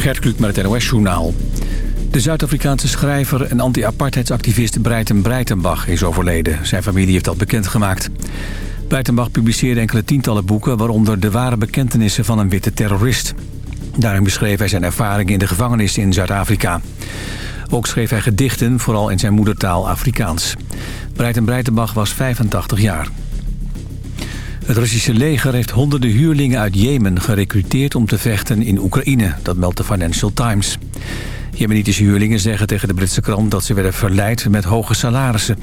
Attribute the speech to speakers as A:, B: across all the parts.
A: Gert Kluk met het NOS-journaal. De Zuid-Afrikaanse schrijver en anti-apartheidsactivist Breiten Breitenbach is overleden. Zijn familie heeft dat bekendgemaakt. Breitenbach publiceerde enkele tientallen boeken... waaronder de ware bekentenissen van een witte terrorist. Daarin beschreef hij zijn ervaringen in de gevangenis in Zuid-Afrika. Ook schreef hij gedichten, vooral in zijn moedertaal Afrikaans. Breiten Breitenbach was 85 jaar. Het Russische leger heeft honderden huurlingen uit Jemen gerecruiteerd om te vechten in Oekraïne. Dat meldt de Financial Times. Jemenitische huurlingen zeggen tegen de Britse krant dat ze werden verleid met hoge salarissen.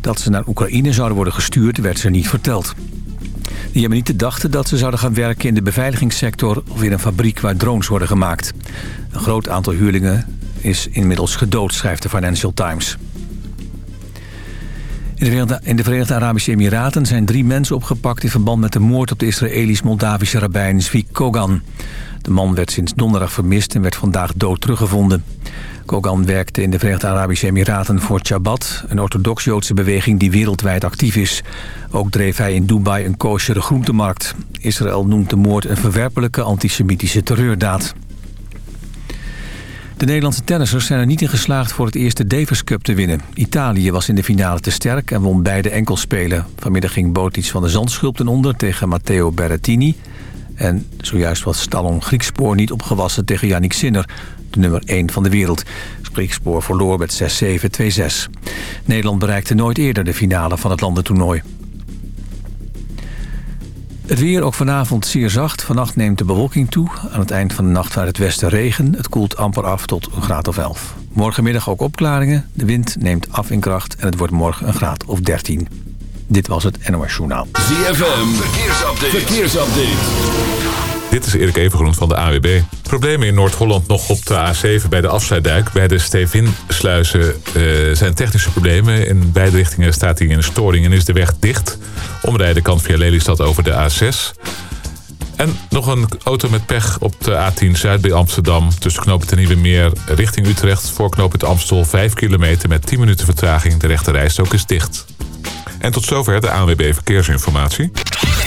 A: Dat ze naar Oekraïne zouden worden gestuurd werd ze niet verteld. De Jemenieten dachten dat ze zouden gaan werken in de beveiligingssector... of in een fabriek waar drones worden gemaakt. Een groot aantal huurlingen is inmiddels gedood, schrijft de Financial Times. In de Verenigde Arabische Emiraten zijn drie mensen opgepakt... in verband met de moord op de Israëlisch-Moldavische rabbijn Zvi Kogan. De man werd sinds donderdag vermist en werd vandaag dood teruggevonden. Kogan werkte in de Verenigde Arabische Emiraten voor Chabad... een orthodox-Joodse beweging die wereldwijd actief is. Ook dreef hij in Dubai een koosjere groentemarkt. Israël noemt de moord een verwerpelijke antisemitische terreurdaad. De Nederlandse tennissers zijn er niet in geslaagd voor het eerste Davis Cup te winnen. Italië was in de finale te sterk en won beide enkelspelen. Vanmiddag ging Botic van de Zandschulp onder tegen Matteo Berrettini. En zojuist was Stallon Griekspoor niet opgewassen tegen Yannick Sinner, de nummer 1 van de wereld. Griekspoor verloor met 6-7, 2-6. Nederland bereikte nooit eerder de finale van het landentoernooi. Het weer ook vanavond zeer zacht. Vannacht neemt de bewolking toe. Aan het eind van de nacht vanuit het westen regen. Het koelt amper af tot een graad of 11. Morgenmiddag ook opklaringen. De wind neemt af in kracht en het wordt morgen een graad of 13. Dit was het NOS Journaal.
B: ZFM, verkeersupdate. verkeersupdate.
C: Dit is Erik Evengroen van de AWB. Problemen in Noord-Holland nog op de A7 bij de afsluitdijk. Bij de Stevinsluizen uh, zijn technische problemen. In beide richtingen staat hij in storing en is de weg dicht. Omrijden kan via Lelystad over de A6. En nog een auto met pech op de A10 Zuid bij Amsterdam. Tussen knooppunt en Nieuwe Meer richting Utrecht. Voor knooppunt Amstel 5 kilometer met 10 minuten vertraging. De rechte rijstok is dicht. En tot zover de ANWB Verkeersinformatie.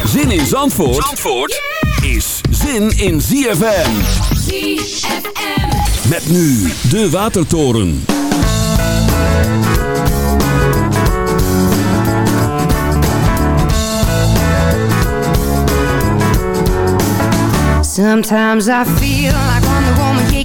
B: Zin in Zandvoort, Zandvoort is zin in ZFM. ZFM. Met nu de Watertoren.
D: Sometimes I feel like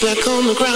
D: black on the
E: ground.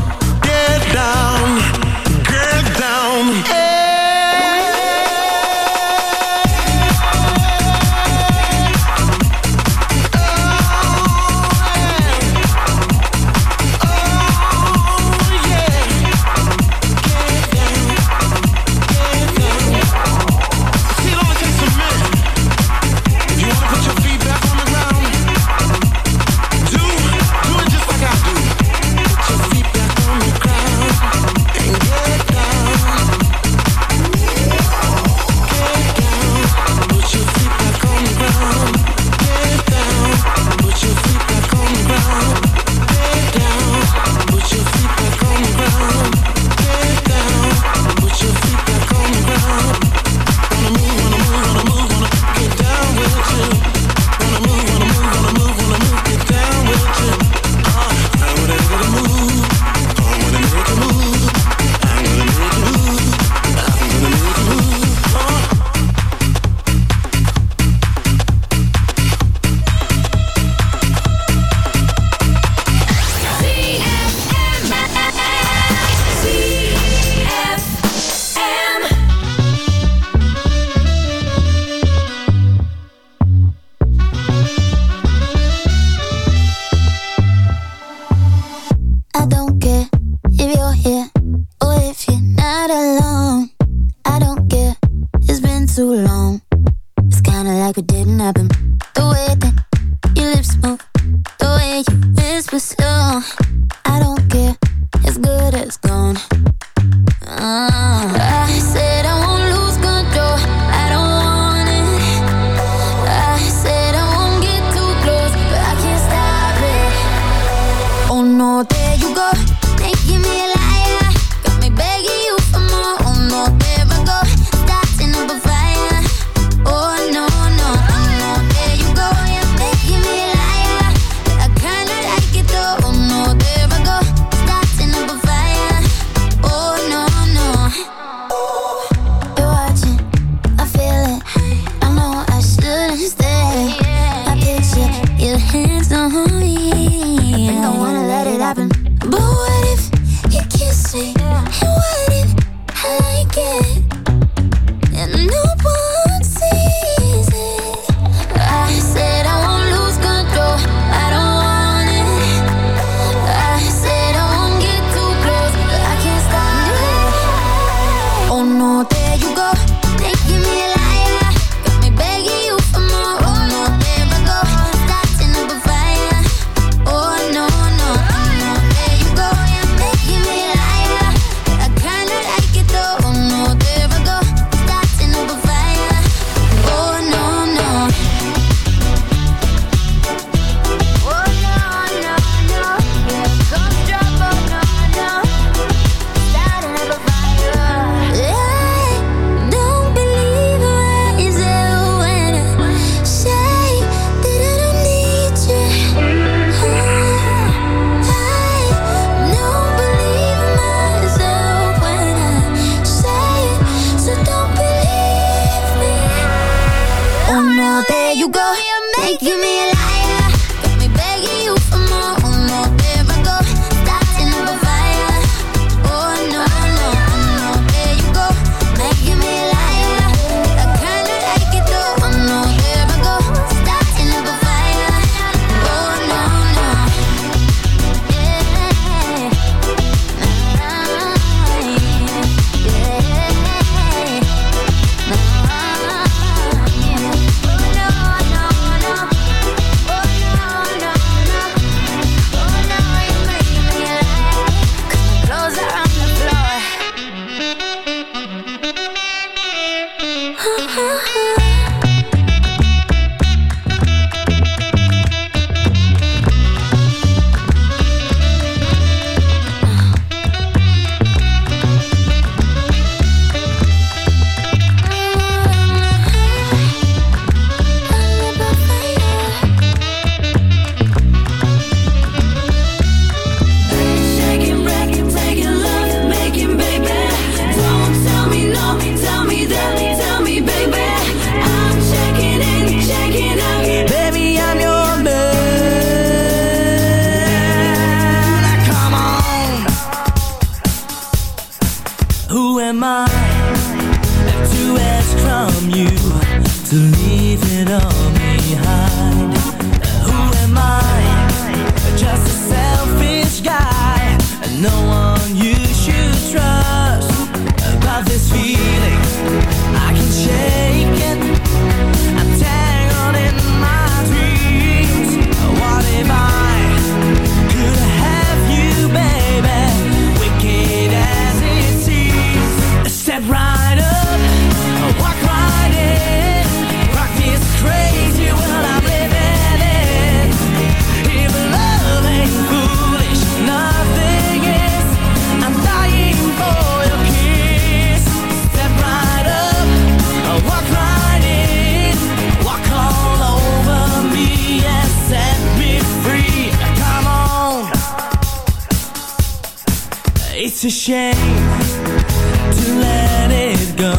F: It's a shame to let it go.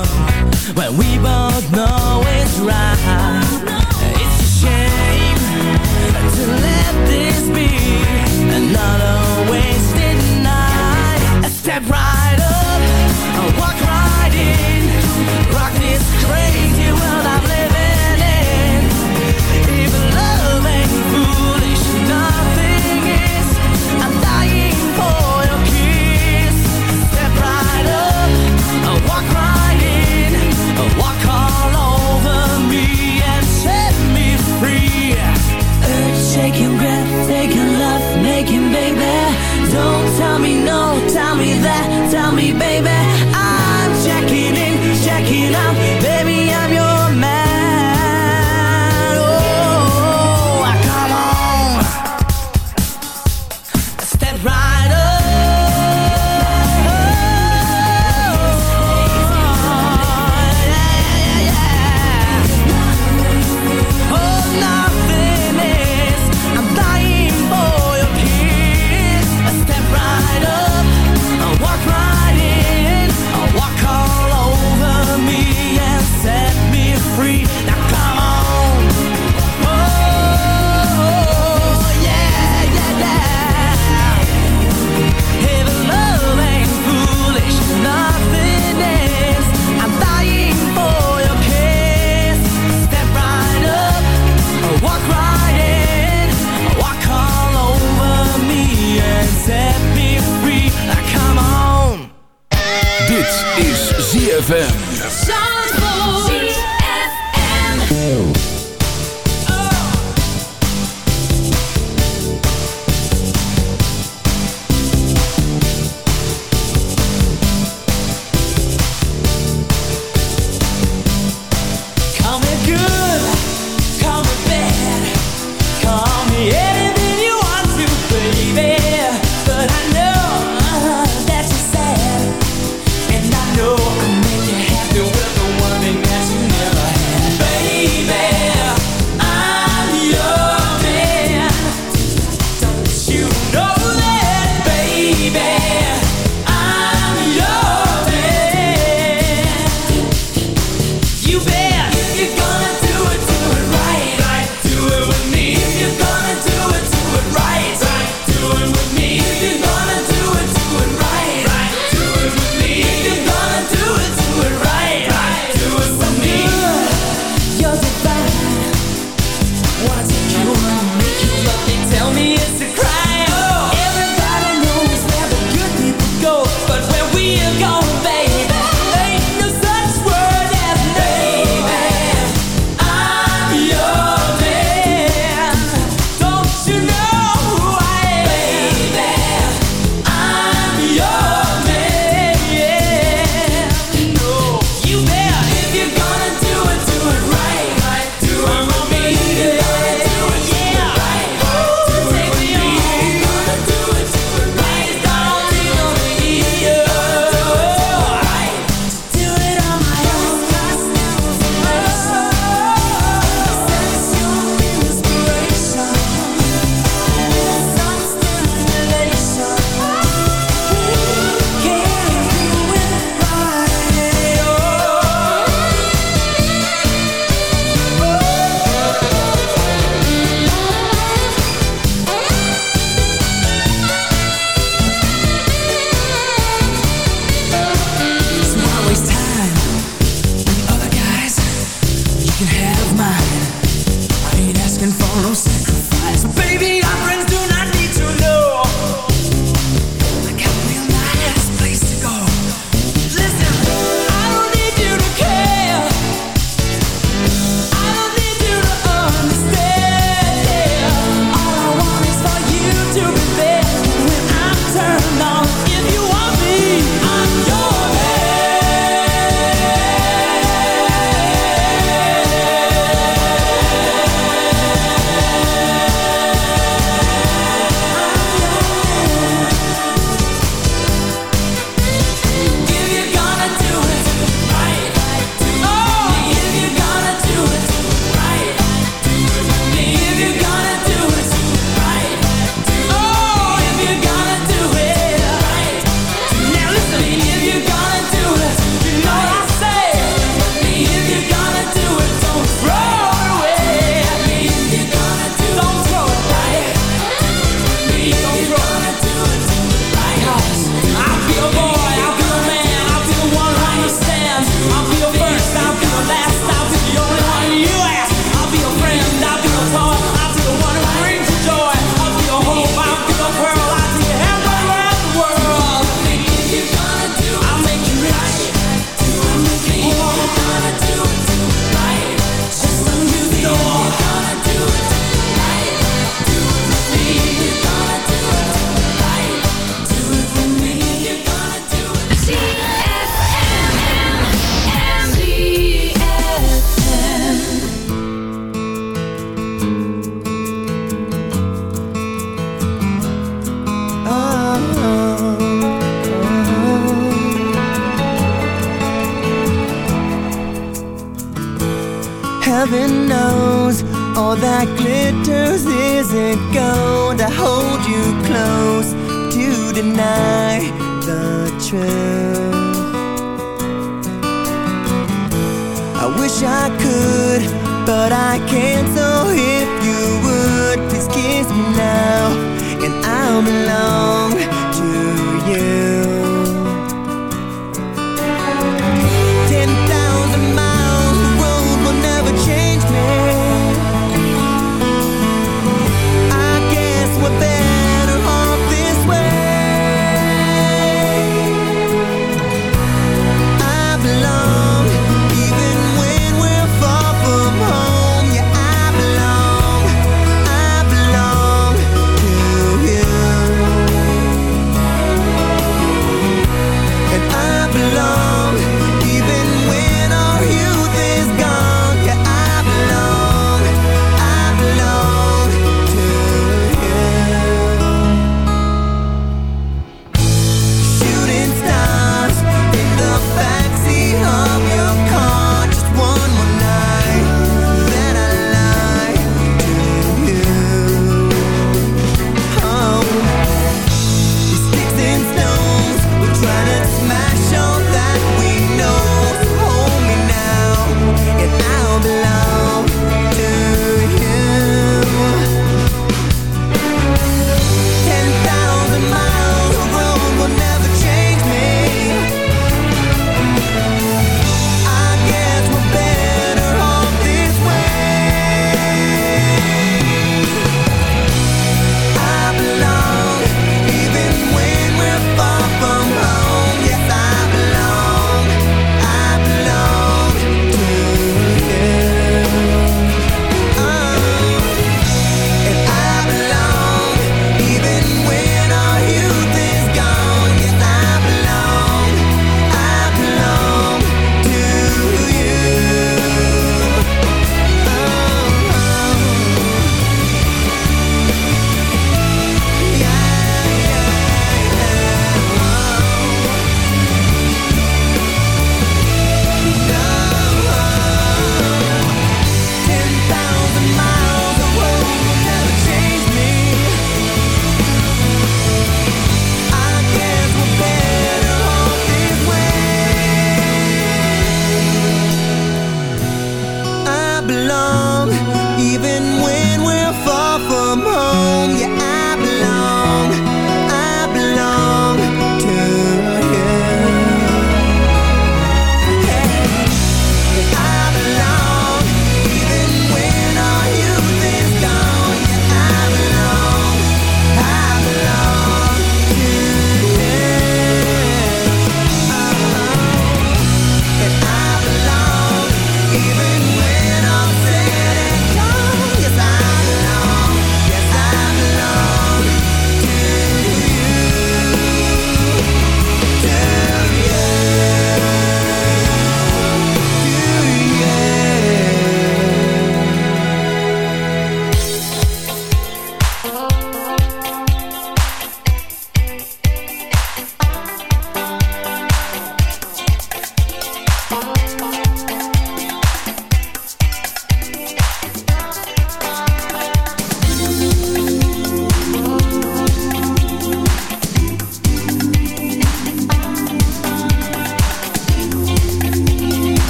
F: When we both
G: ZFM.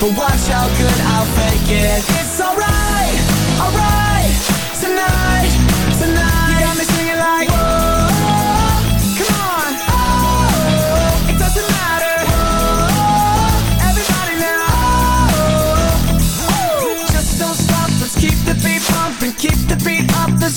G: but watch how good I'll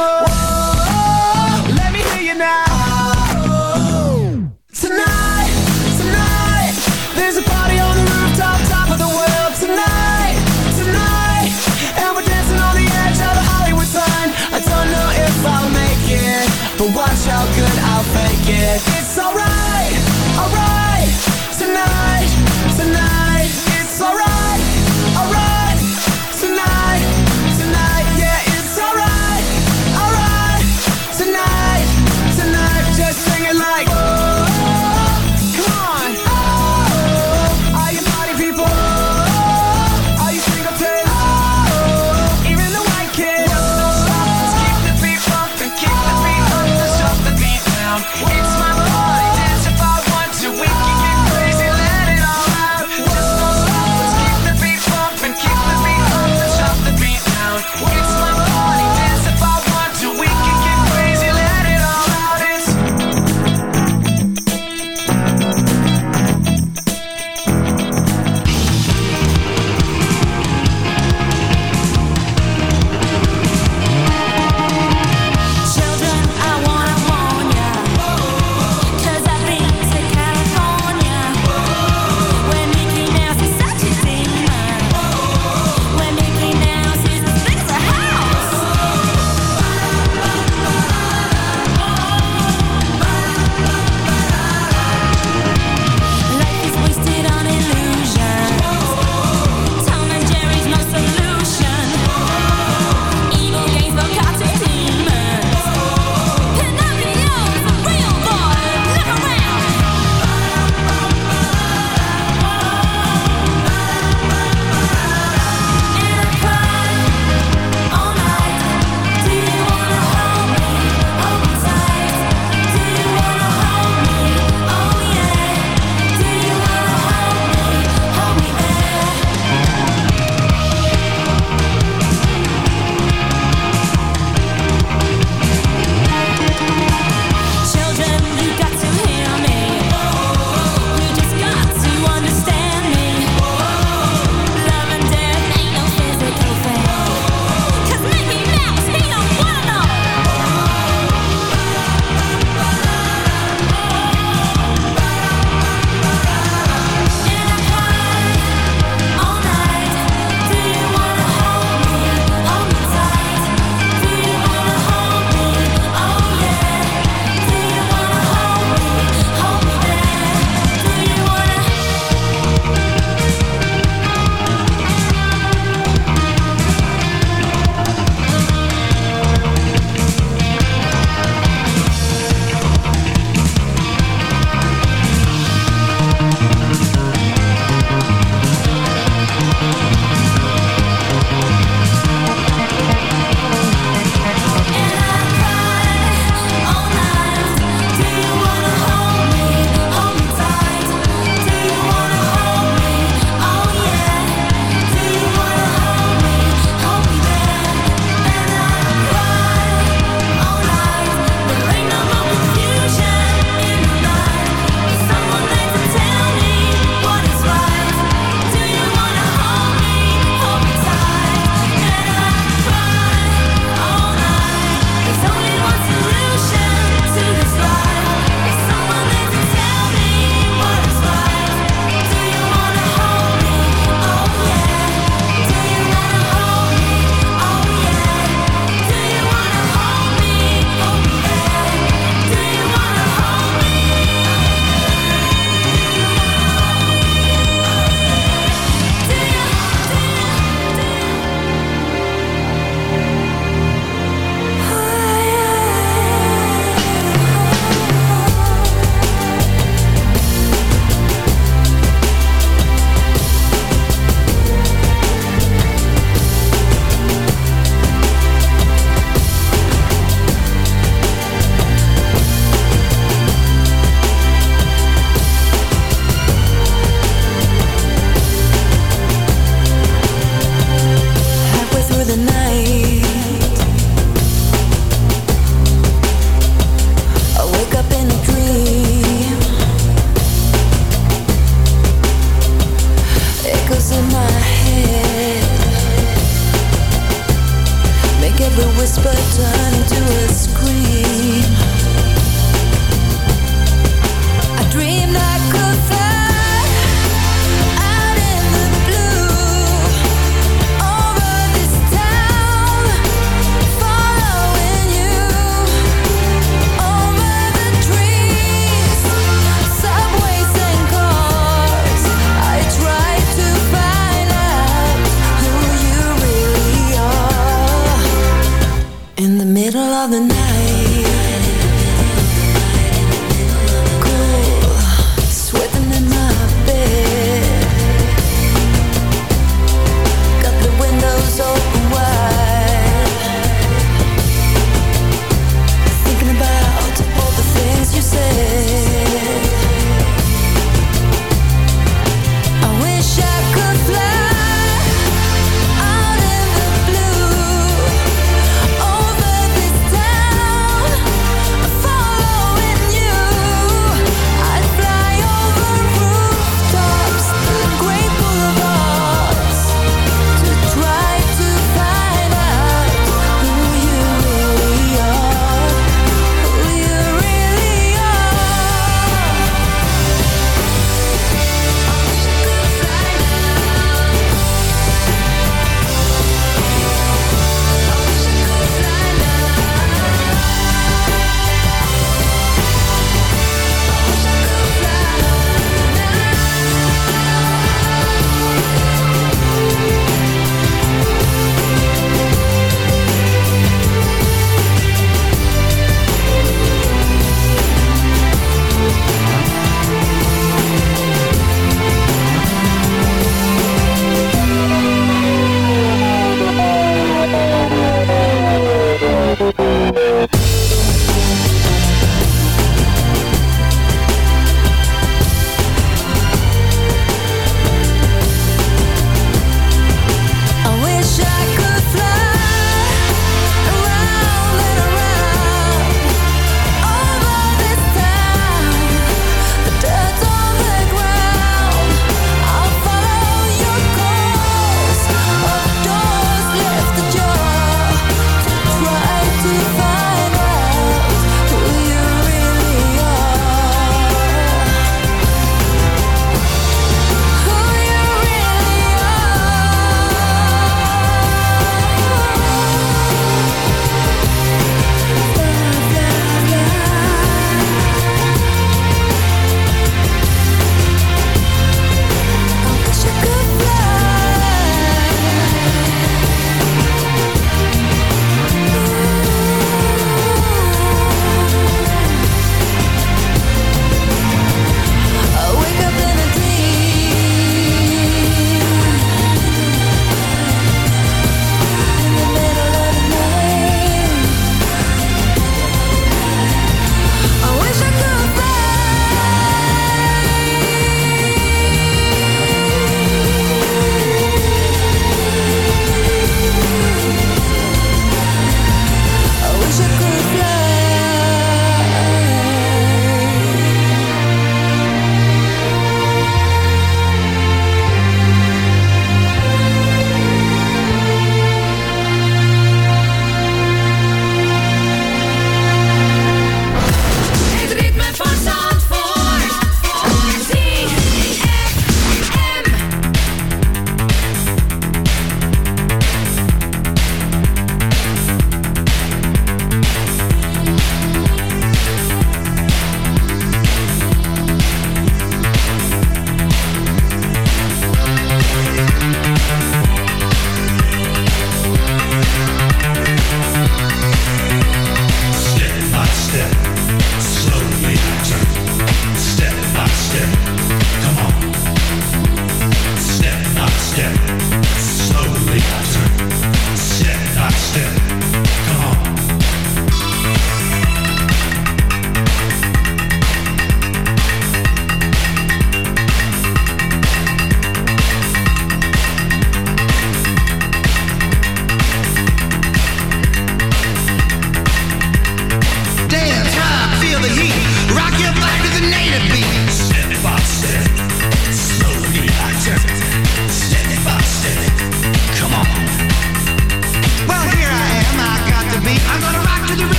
G: are whisper turn into a scream.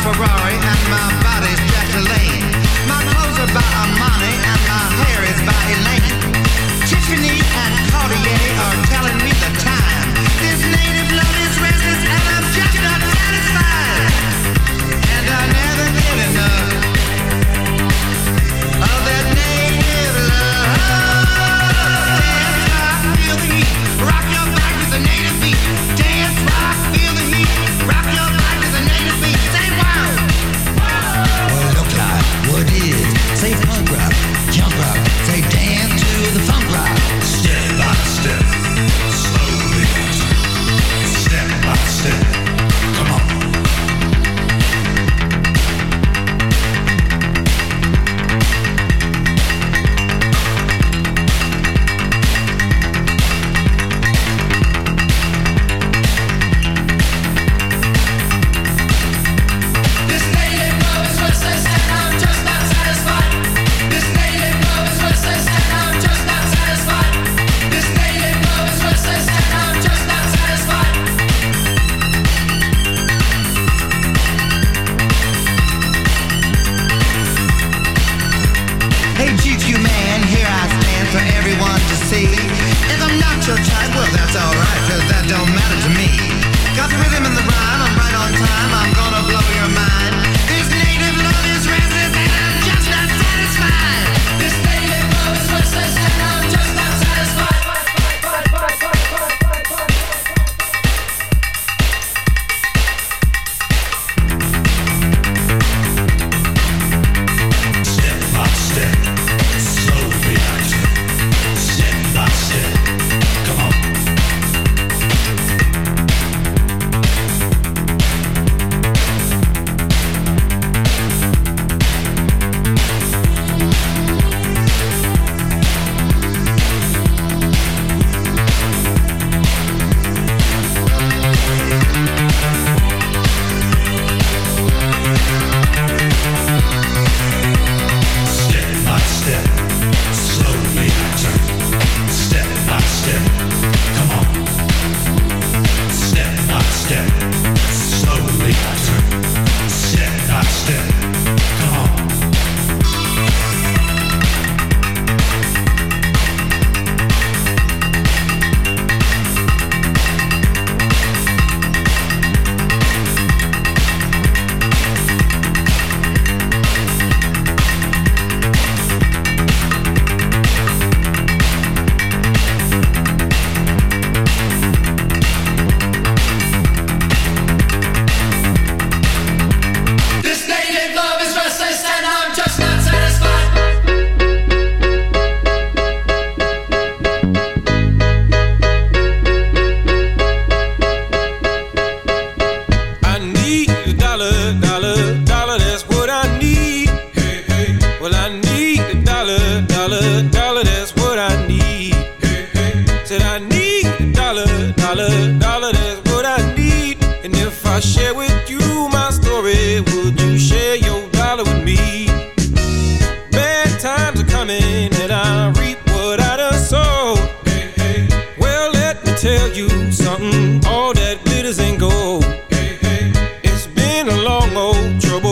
G: Ferrari and my body's Jack Lane. My clothes are
H: by
I: Armani and
J: my hair a long old trouble.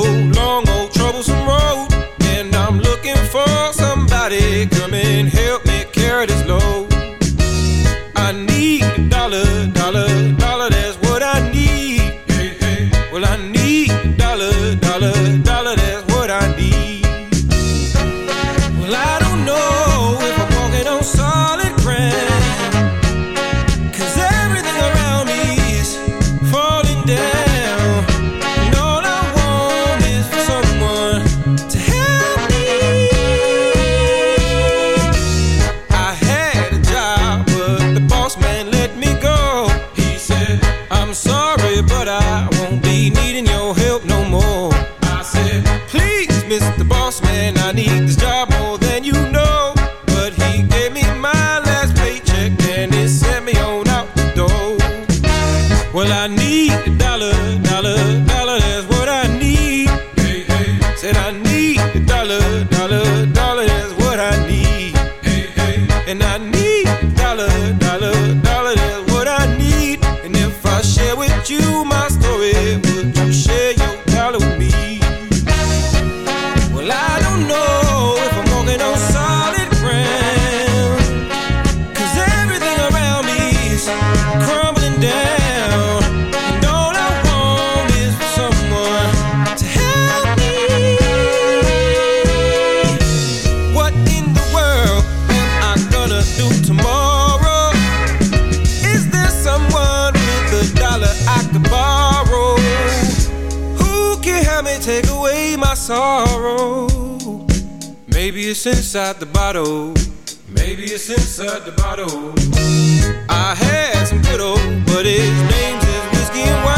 J: Devious inside the bottle. I had some good old buddies, names is whiskey and wine.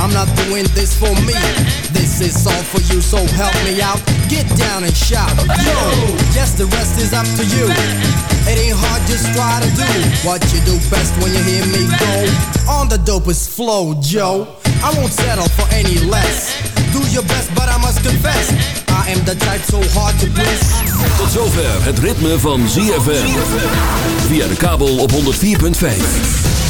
K: I'm not doing this for me. This is all for you, so help me out. Get down and shout. Yo, yes, the rest is up to you. It ain't hard, just try to do what you do best when you hear me go. On the dopest flow, Joe. I won't settle for any less. Do your best, but I must confess. I am the type so hard to please.
B: Tot zover het ritme van ZFM. Via de kabel op 104.5.